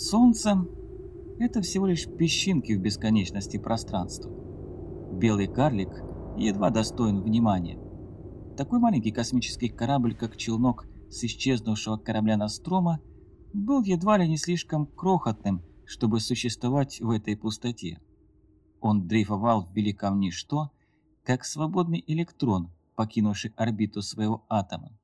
Солнце – это всего лишь песчинки в бесконечности пространства. Белый карлик едва достоин внимания. Такой маленький космический корабль, как челнок с исчезнувшего корабля Настрома, был едва ли не слишком крохотным, чтобы существовать в этой пустоте. Он дрейфовал в великом ничто, как свободный электрон, покинувший орбиту своего атома.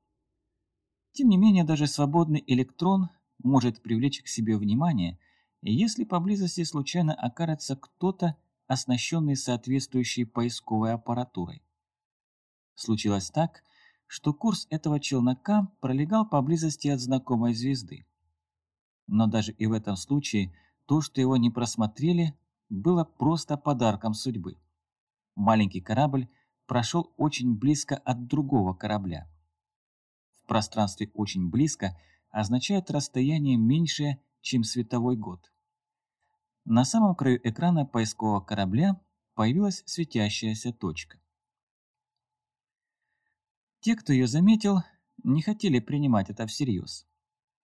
Тем не менее, даже свободный электрон может привлечь к себе внимание, если поблизости случайно окажется кто-то, оснащенный соответствующей поисковой аппаратурой. Случилось так, что курс этого челнока пролегал поблизости от знакомой звезды. Но даже и в этом случае то, что его не просмотрели, было просто подарком судьбы. Маленький корабль прошел очень близко от другого корабля. В пространстве «очень близко» означает расстояние меньшее, чем световой год. На самом краю экрана поискового корабля появилась светящаяся точка. Те, кто ее заметил, не хотели принимать это всерьез.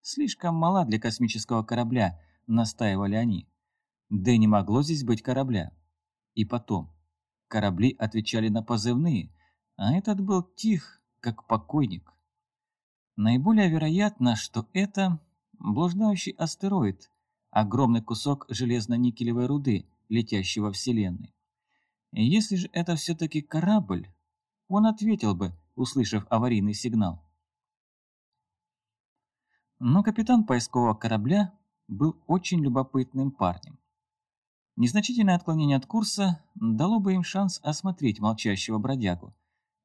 Слишком мала для космического корабля, настаивали они. Да и не могло здесь быть корабля. И потом, корабли отвечали на позывные, а этот был тих, как покойник. Наиболее вероятно, что это блуждающий астероид, огромный кусок железно-никелевой руды, летящий во Вселенной. Если же это все-таки корабль, он ответил бы, услышав аварийный сигнал. Но капитан поискового корабля был очень любопытным парнем. Незначительное отклонение от курса дало бы им шанс осмотреть молчащего бродягу,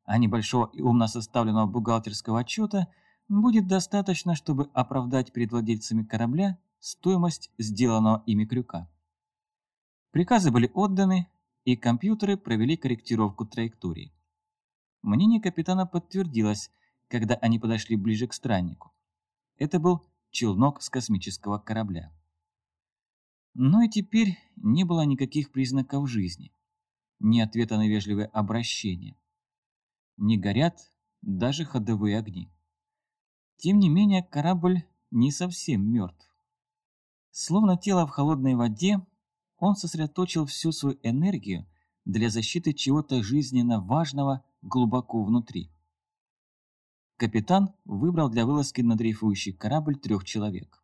а небольшого и умно составленного бухгалтерского отчета – будет достаточно, чтобы оправдать перед владельцами корабля стоимость сделанного ими крюка. Приказы были отданы, и компьютеры провели корректировку траектории. Мнение капитана подтвердилось, когда они подошли ближе к страннику. Это был челнок с космического корабля. Но и теперь не было никаких признаков жизни, ни ответа на вежливое обращение. Не горят даже ходовые огни. Тем не менее, корабль не совсем мертв. Словно тело в холодной воде, он сосредоточил всю свою энергию для защиты чего-то жизненно важного глубоко внутри. Капитан выбрал для вылазки на дрейфующий корабль трех человек.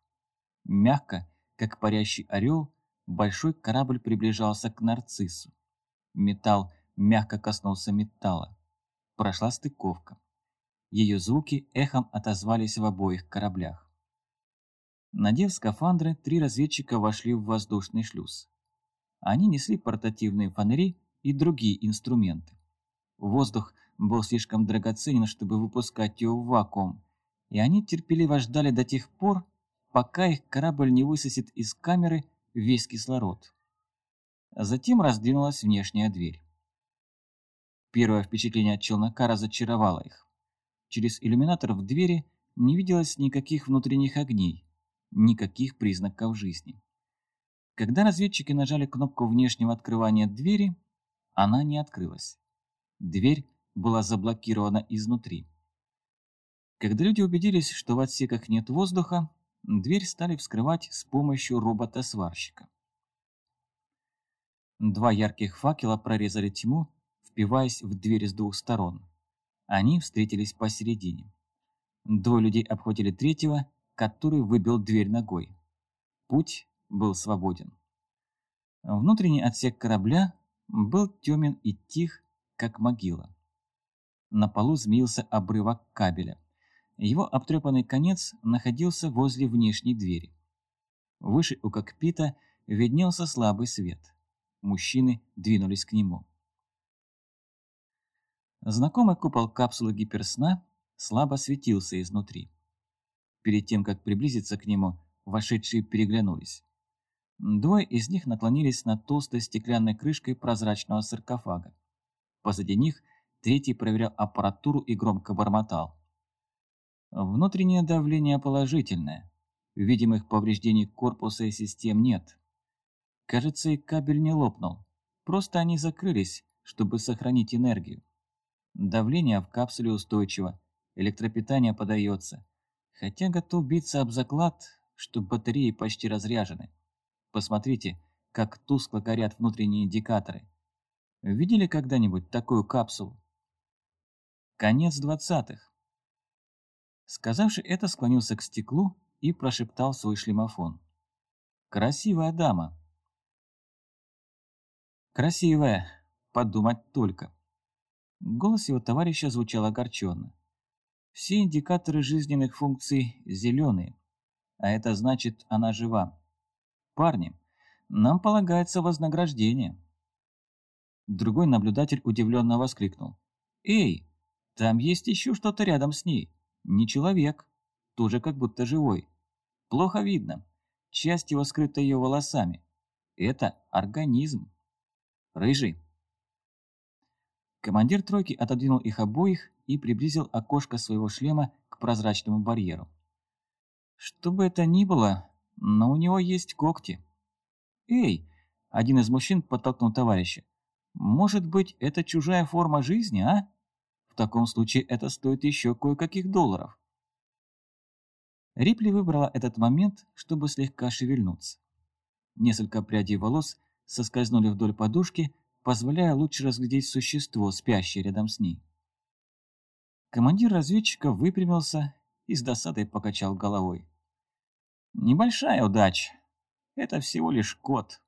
Мягко, как парящий орел, большой корабль приближался к нарциссу. Металл мягко коснулся металла. Прошла стыковка. Ее звуки эхом отозвались в обоих кораблях. Надев скафандры, три разведчика вошли в воздушный шлюз. Они несли портативные фонари и другие инструменты. Воздух был слишком драгоценен, чтобы выпускать его в вакуум, и они терпеливо ждали до тех пор, пока их корабль не высосет из камеры весь кислород. Затем раздвинулась внешняя дверь. Первое впечатление от челнока разочаровало их. Через иллюминатор в двери не виделось никаких внутренних огней, никаких признаков жизни. Когда разведчики нажали кнопку внешнего открывания двери, она не открылась. Дверь была заблокирована изнутри. Когда люди убедились, что в отсеках нет воздуха, дверь стали вскрывать с помощью робота-сварщика. Два ярких факела прорезали тьму, впиваясь в дверь с двух сторон. Они встретились посередине. Двое людей обхватили третьего, который выбил дверь ногой. Путь был свободен. Внутренний отсек корабля был темен и тих, как могила. На полу змеился обрывок кабеля. Его обтрепанный конец находился возле внешней двери. Выше у кокпита виднелся слабый свет. Мужчины двинулись к нему. Знакомый купол капсулы гиперсна слабо светился изнутри. Перед тем, как приблизиться к нему, вошедшие переглянулись. Двое из них наклонились над толстой стеклянной крышкой прозрачного саркофага. Позади них третий проверял аппаратуру и громко бормотал. Внутреннее давление положительное. Видимых повреждений корпуса и систем нет. Кажется, и кабель не лопнул. Просто они закрылись, чтобы сохранить энергию. Давление в капсуле устойчиво, электропитание подается. Хотя готов биться об заклад, что батареи почти разряжены. Посмотрите, как тускло горят внутренние индикаторы. Видели когда-нибудь такую капсулу? Конец двадцатых. Сказавший это, склонился к стеклу и прошептал свой шлемофон. «Красивая дама». «Красивая, подумать только». Голос его товарища звучал огорченно. «Все индикаторы жизненных функций зеленые, а это значит, она жива. Парни, нам полагается вознаграждение». Другой наблюдатель удивленно воскликнул. «Эй, там есть еще что-то рядом с ней. Не человек, тоже как будто живой. Плохо видно. Часть его скрыта ее волосами. Это организм. Рыжий». Командир тройки отодвинул их обоих и приблизил окошко своего шлема к прозрачному барьеру. Что бы это ни было, но у него есть когти. «Эй!» – один из мужчин подтолкнул товарища. «Может быть, это чужая форма жизни, а? В таком случае это стоит еще кое-каких долларов». Рипли выбрала этот момент, чтобы слегка шевельнуться. Несколько прядей волос соскользнули вдоль подушки, позволяя лучше разглядеть существо, спящее рядом с ней. Командир разведчика выпрямился и с досадой покачал головой. «Небольшая удача. Это всего лишь кот».